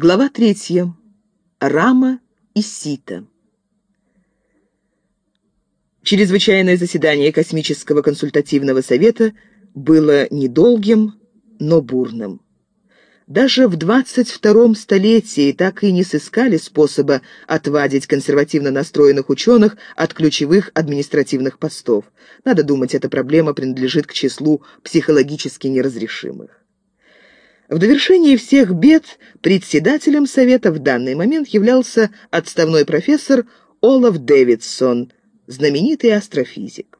Глава третья. Рама и Сита. Чрезвычайное заседание Космического консультативного совета было недолгим, но бурным. Даже в 22-м столетии так и не сыскали способа отвадить консервативно настроенных ученых от ключевых административных постов. Надо думать, эта проблема принадлежит к числу психологически неразрешимых. В довершении всех бед председателем Совета в данный момент являлся отставной профессор Олаф Дэвидсон, знаменитый астрофизик.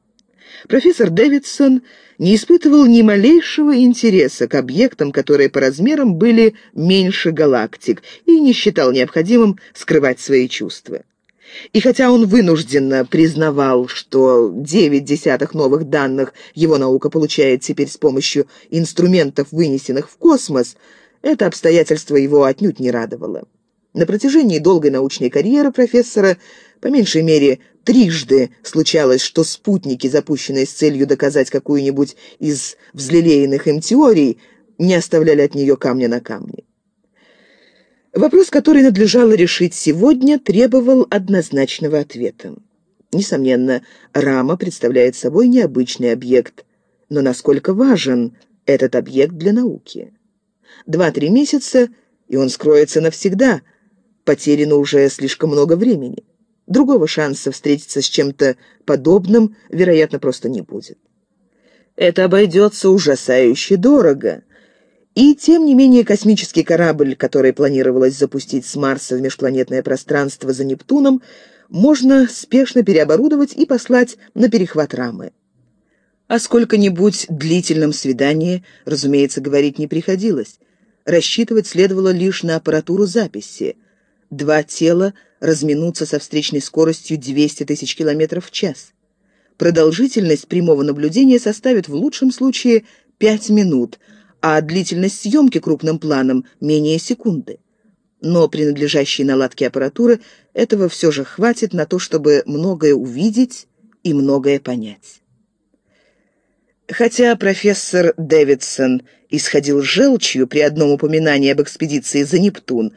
Профессор Дэвидсон не испытывал ни малейшего интереса к объектам, которые по размерам были меньше галактик, и не считал необходимым скрывать свои чувства. И хотя он вынужденно признавал, что девять десятых новых данных его наука получает теперь с помощью инструментов, вынесенных в космос, это обстоятельство его отнюдь не радовало. На протяжении долгой научной карьеры профессора по меньшей мере трижды случалось, что спутники, запущенные с целью доказать какую-нибудь из взлелеянных им теорий, не оставляли от нее камня на камне. Вопрос, который надлежало решить сегодня, требовал однозначного ответа. Несомненно, рама представляет собой необычный объект, но насколько важен этот объект для науки? Два-три месяца, и он скроется навсегда. Потеряно уже слишком много времени. Другого шанса встретиться с чем-то подобным, вероятно, просто не будет. Это обойдется ужасающе дорого. И, тем не менее, космический корабль, который планировалось запустить с Марса в межпланетное пространство за Нептуном, можно спешно переоборудовать и послать на перехват рамы. О сколько-нибудь длительном свидании, разумеется, говорить не приходилось. Рассчитывать следовало лишь на аппаратуру записи. Два тела разминутся со встречной скоростью 200 тысяч километров в час. Продолжительность прямого наблюдения составит в лучшем случае 5 минут – а длительность съемки крупным планом менее секунды. Но при надлежащей наладке аппаратуры этого все же хватит на то, чтобы многое увидеть и многое понять. Хотя профессор Дэвидсон исходил желчью при одном упоминании об экспедиции за Нептун,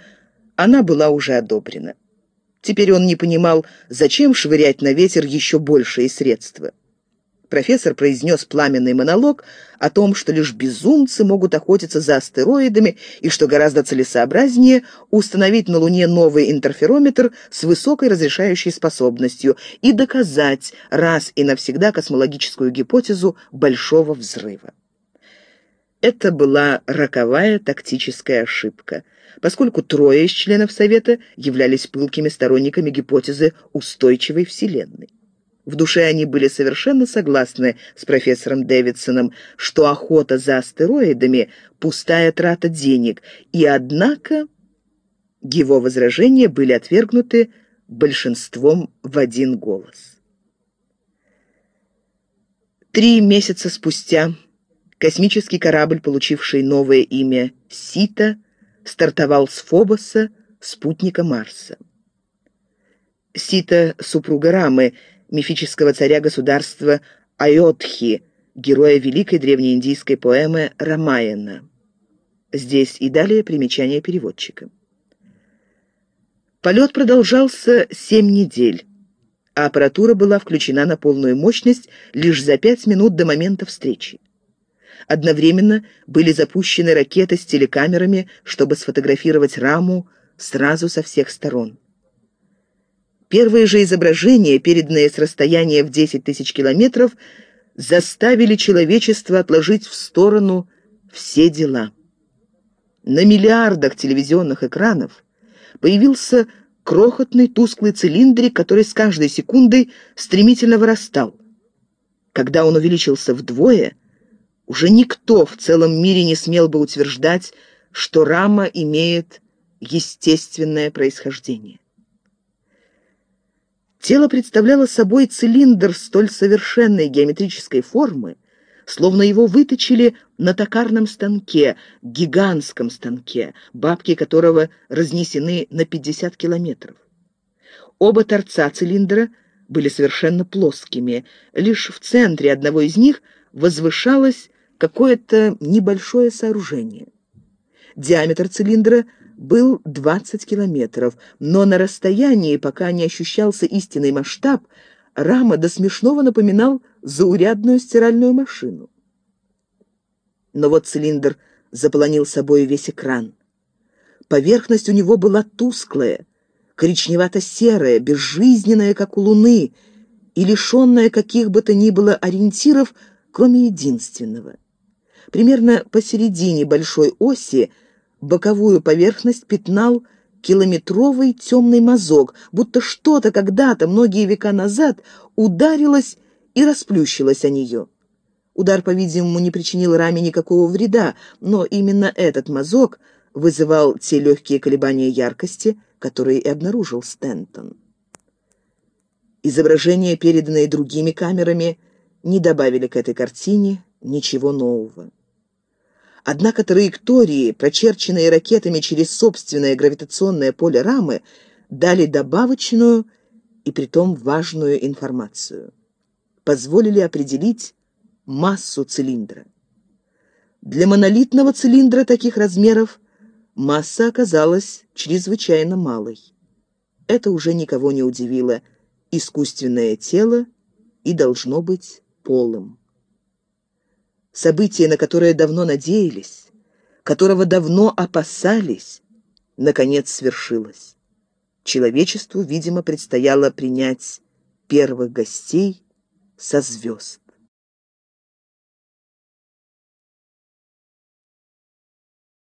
она была уже одобрена. Теперь он не понимал, зачем швырять на ветер еще большие средства профессор произнес пламенный монолог о том, что лишь безумцы могут охотиться за астероидами и что гораздо целесообразнее установить на Луне новый интерферометр с высокой разрешающей способностью и доказать раз и навсегда космологическую гипотезу Большого Взрыва. Это была роковая тактическая ошибка, поскольку трое из членов Совета являлись пылкими сторонниками гипотезы устойчивой Вселенной. В душе они были совершенно согласны с профессором Дэвидсоном, что охота за астероидами – пустая трата денег, и однако его возражения были отвергнуты большинством в один голос. Три месяца спустя космический корабль, получивший новое имя «Сита», стартовал с Фобоса, спутника Марса. Сита, супруга Рамы, мифического царя-государства Айотхи, героя великой древнеиндийской поэмы Рамаяна. Здесь и далее примечание переводчика. Полет продолжался семь недель, а аппаратура была включена на полную мощность лишь за пять минут до момента встречи. Одновременно были запущены ракеты с телекамерами, чтобы сфотографировать раму сразу со всех сторон. Первые же изображения, переданные с расстояния в 10 тысяч километров, заставили человечество отложить в сторону все дела. На миллиардах телевизионных экранов появился крохотный тусклый цилиндрик, который с каждой секундой стремительно вырастал. Когда он увеличился вдвое, уже никто в целом мире не смел бы утверждать, что рама имеет естественное происхождение. Тело представляло собой цилиндр столь совершенной геометрической формы, словно его выточили на токарном станке, гигантском станке, бабки которого разнесены на 50 километров. Оба торца цилиндра были совершенно плоскими, лишь в центре одного из них возвышалось какое-то небольшое сооружение. Диаметр цилиндра был 20 километров, но на расстоянии, пока не ощущался истинный масштаб, рама до смешного напоминал заурядную стиральную машину. Но вот цилиндр заполонил собой весь экран. Поверхность у него была тусклая, коричневато-серая, безжизненная, как у Луны, и лишенная каких бы то ни было ориентиров, кроме единственного. Примерно посередине большой оси боковую поверхность пятнал километровый темный мазок, будто что-то когда-то, многие века назад, ударилось и расплющилось о нее. Удар, по-видимому, не причинил раме никакого вреда, но именно этот мазок вызывал те легкие колебания яркости, которые и обнаружил Стентон. Изображения, переданные другими камерами, не добавили к этой картине ничего нового. Однако траектории, прочерченные ракетами через собственное гравитационное поле рамы, дали добавочную и притом важную информацию. Позволили определить массу цилиндра. Для монолитного цилиндра таких размеров масса оказалась чрезвычайно малой. Это уже никого не удивило. Искусственное тело и должно быть полым. Событие, на которое давно надеялись, которого давно опасались, наконец свершилось. Человечеству, видимо, предстояло принять первых гостей со звезд.